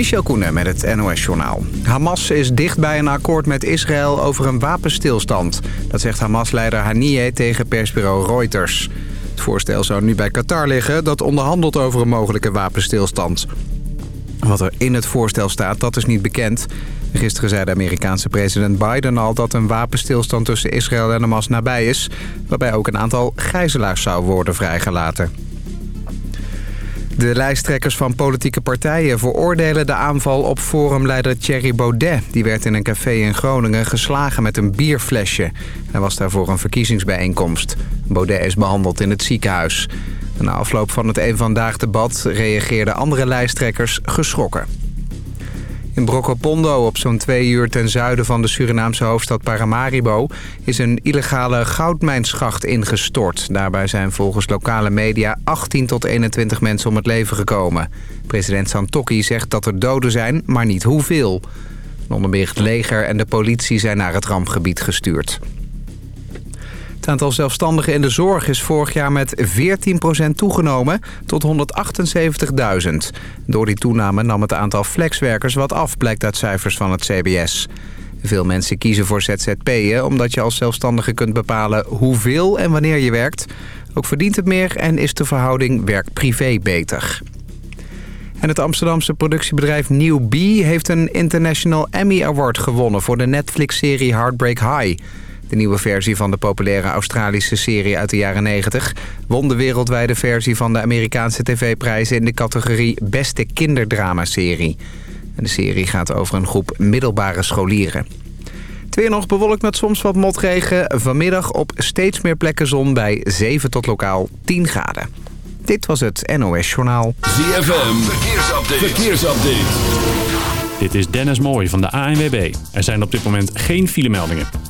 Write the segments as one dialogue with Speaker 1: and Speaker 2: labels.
Speaker 1: Michel Koenen met het NOS-journaal. Hamas is dicht bij een akkoord met Israël over een wapenstilstand. Dat zegt Hamas-leider Haniyeh tegen persbureau Reuters. Het voorstel zou nu bij Qatar liggen dat onderhandelt over een mogelijke wapenstilstand. Wat er in het voorstel staat, dat is niet bekend. Gisteren zei de Amerikaanse president Biden al dat een wapenstilstand tussen Israël en Hamas nabij is... waarbij ook een aantal gijzelaars zou worden vrijgelaten. De lijsttrekkers van politieke partijen veroordelen de aanval op forumleider Thierry Baudet. Die werd in een café in Groningen geslagen met een bierflesje. Hij was daarvoor een verkiezingsbijeenkomst. Baudet is behandeld in het ziekenhuis. Na afloop van het een vandaag debat reageerden andere lijsttrekkers geschrokken. In Brokopondo, op zo'n twee uur ten zuiden van de Surinaamse hoofdstad Paramaribo... is een illegale goudmijnschacht ingestort. Daarbij zijn volgens lokale media 18 tot 21 mensen om het leven gekomen. President Santokki zegt dat er doden zijn, maar niet hoeveel. Onder leger en de politie zijn naar het rampgebied gestuurd. Het aantal zelfstandigen in de zorg is vorig jaar met 14% toegenomen tot 178.000. Door die toename nam het aantal flexwerkers wat af, blijkt uit cijfers van het CBS. Veel mensen kiezen voor ZZP'en omdat je als zelfstandige kunt bepalen hoeveel en wanneer je werkt. Ook verdient het meer en is de verhouding werk-privé beter. En het Amsterdamse productiebedrijf New B heeft een International Emmy Award gewonnen voor de Netflix-serie Heartbreak High. De nieuwe versie van de populaire Australische serie uit de jaren 90... won de wereldwijde versie van de Amerikaanse tv-prijzen... in de categorie Beste Kinderdrama-serie. De serie gaat over een groep middelbare scholieren. Twee nog bewolkt met soms wat motregen. Vanmiddag op steeds meer plekken zon bij 7 tot lokaal 10 graden. Dit was het NOS Journaal.
Speaker 2: ZFM, verkeersupdate. verkeersupdate.
Speaker 3: Dit is Dennis Mooij van de ANWB. Er zijn op dit moment geen filemeldingen.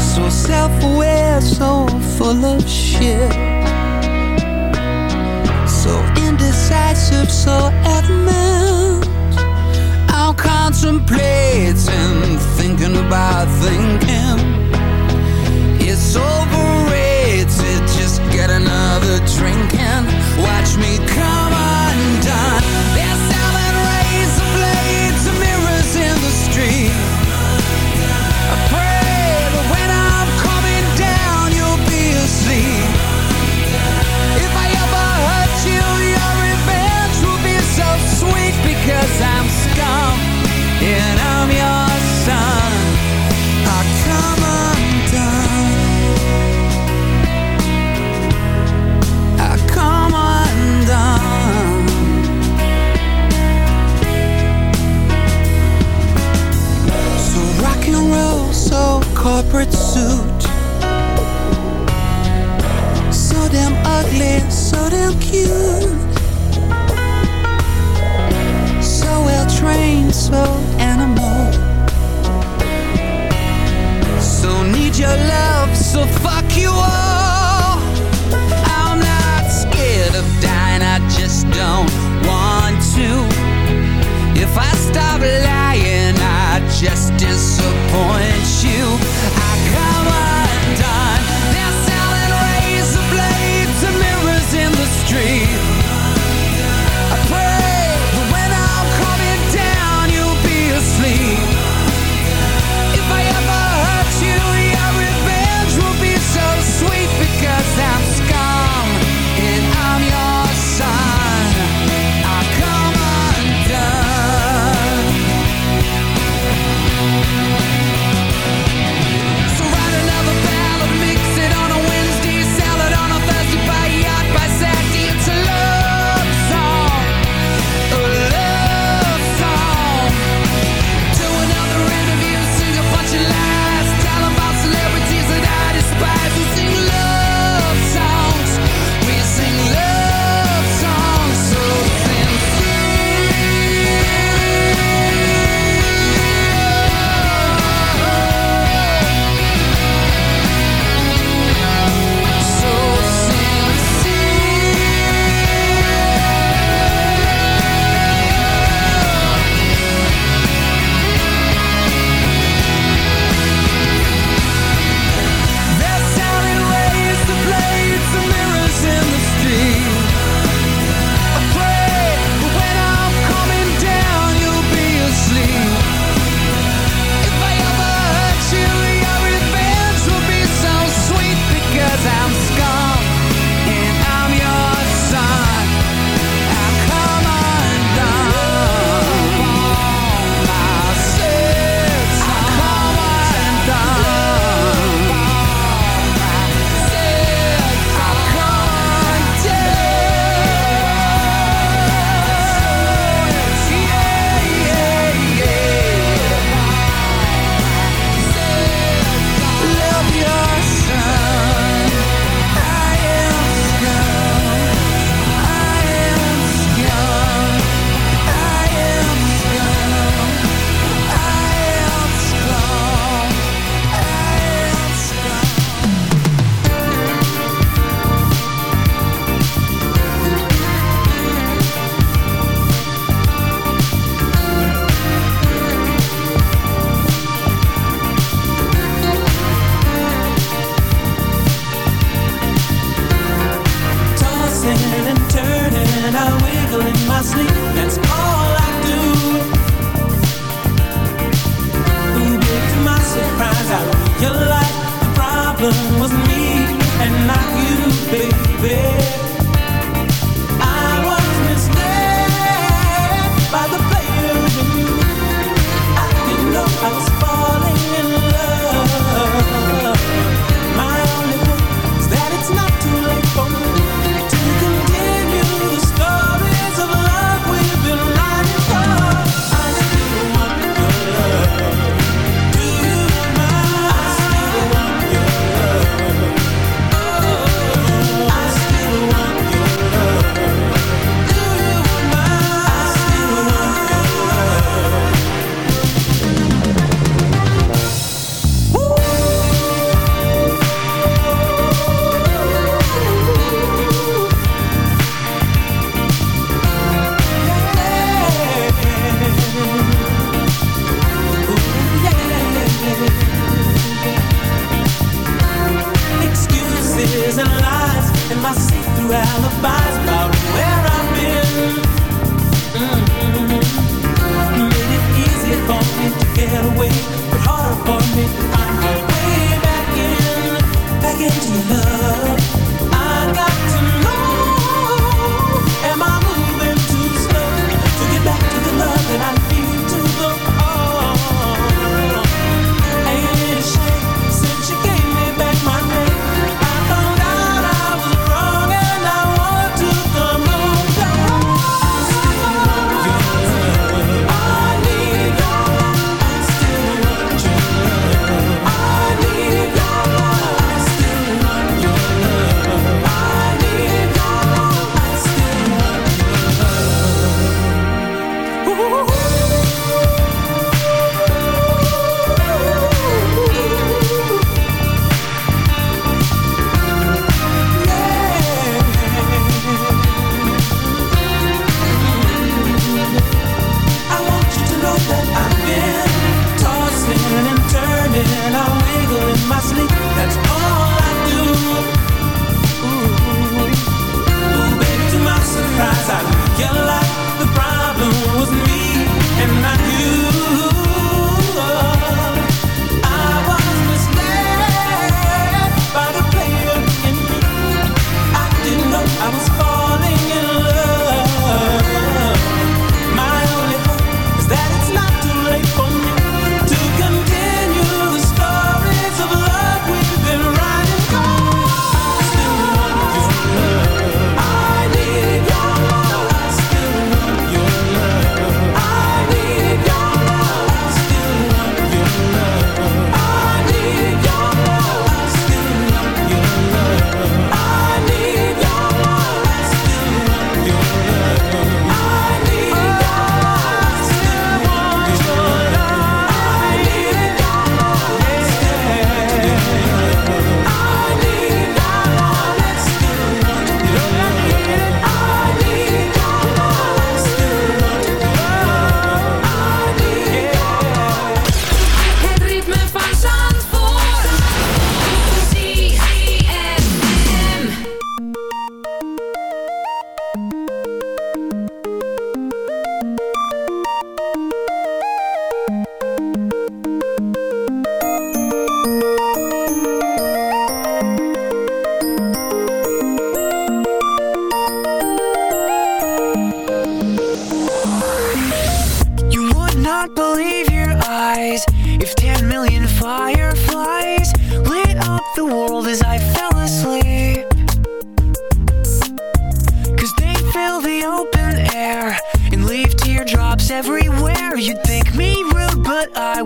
Speaker 4: So self-aware, so full of shit. So indecisive, so adamant. I'm contemplating, thinking about thinking. It's overrated, just get another drink and watch me come you.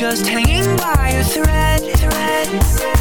Speaker 4: just hanging by a thread, thread, thread.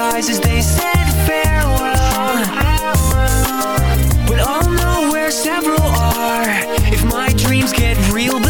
Speaker 4: eyes as they said farewell. We'll all know where several are. If my dreams get real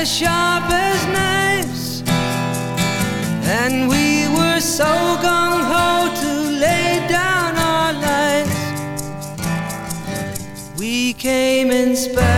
Speaker 4: as sharp as knives. And we were so gung ho to lay down our lives. We came in spades.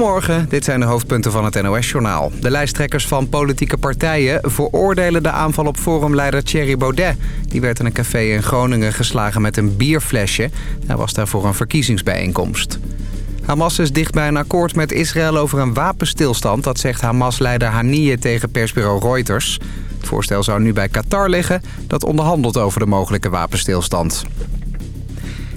Speaker 1: Goedemorgen, dit zijn de hoofdpunten van het NOS-journaal. De lijsttrekkers van politieke partijen veroordelen de aanval op forumleider Thierry Baudet. Die werd in een café in Groningen geslagen met een bierflesje. Hij was daarvoor een verkiezingsbijeenkomst. Hamas is dicht bij een akkoord met Israël over een wapenstilstand. Dat zegt Hamas-leider Haniyeh tegen persbureau Reuters. Het voorstel zou nu bij Qatar liggen. Dat onderhandelt over de mogelijke wapenstilstand.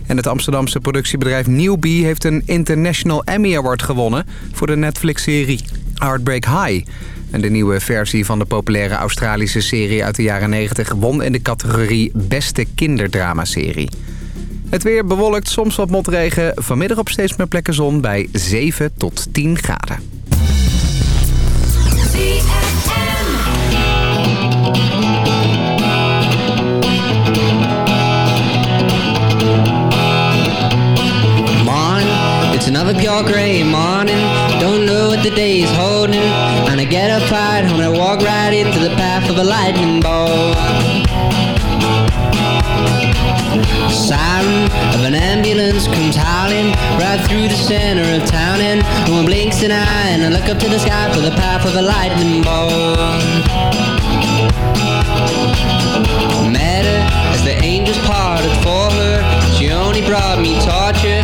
Speaker 1: En het Amsterdamse productiebedrijf Newbie heeft een International Emmy Award gewonnen... voor de Netflix-serie Heartbreak High. En de nieuwe versie van de populaire Australische serie uit de jaren 90... won in de categorie Beste Kinderdramaserie. Het weer bewolkt, soms wat motregen. Vanmiddag op steeds meer plekken zon bij 7 tot 10 graden.
Speaker 5: A pure gray morning. Don't know what the day is holding. And I get up right when I walk right into the path of a lightning bolt. Siren of an ambulance comes howling right through the center of town, and no one blinks an eye. And I look up to the sky for the path of a lightning bolt. Met as the angels parted for her. She only brought me torture.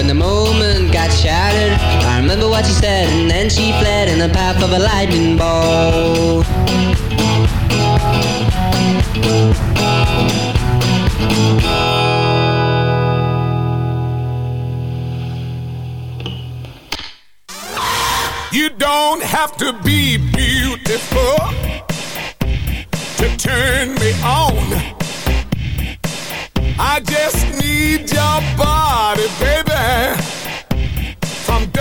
Speaker 5: When the moment got shattered. I remember what she said, and then she fled in the path of a lightning bolt.
Speaker 6: You don't have to be beautiful to turn me on. I just need your body, baby,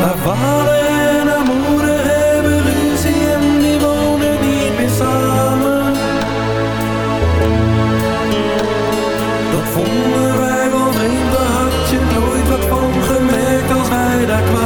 Speaker 2: Haar vader en haar moeder hebben ruzie en die wonen niet meer samen. Dat vonden wij wel vreemd, daar had je nooit wat van gemerkt als wij daar kwamen.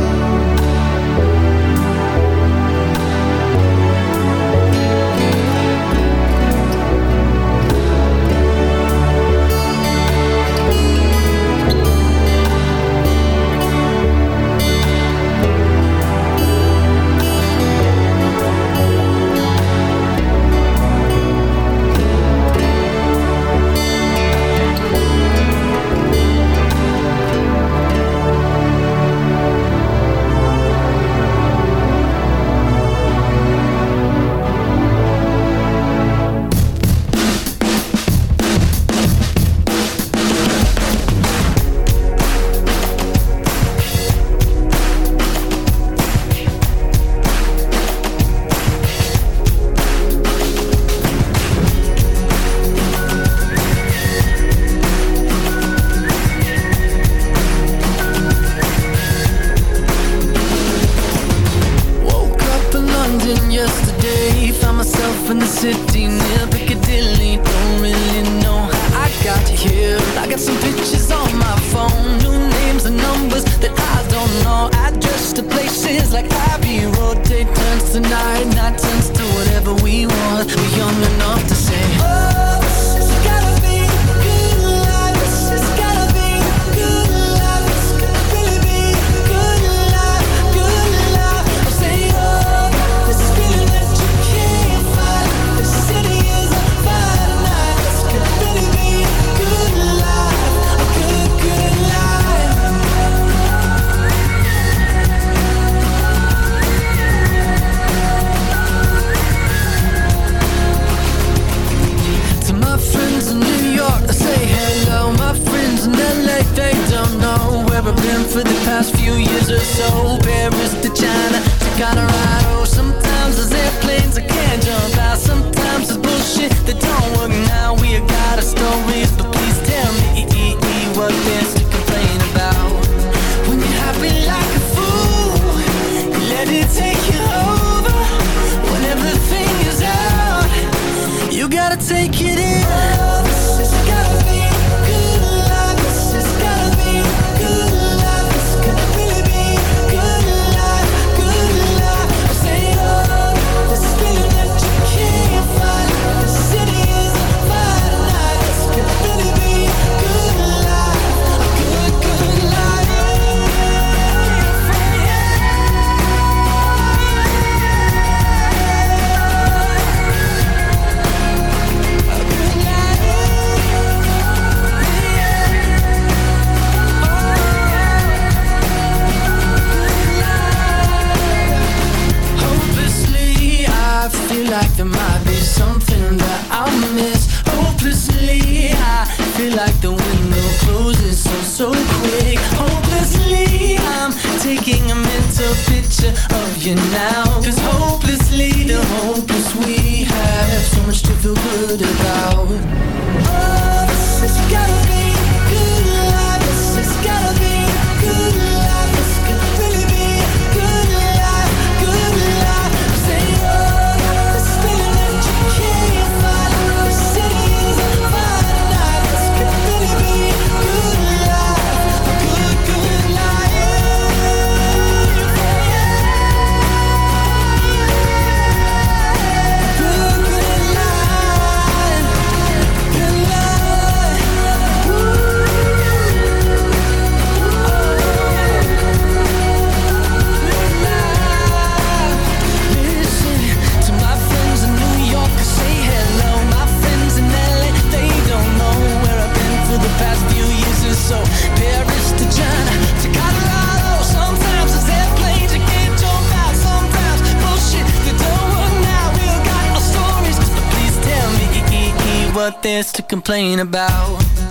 Speaker 7: broken now. Cause hopelessly the hopeless we have So much to feel
Speaker 2: good about. Complain about.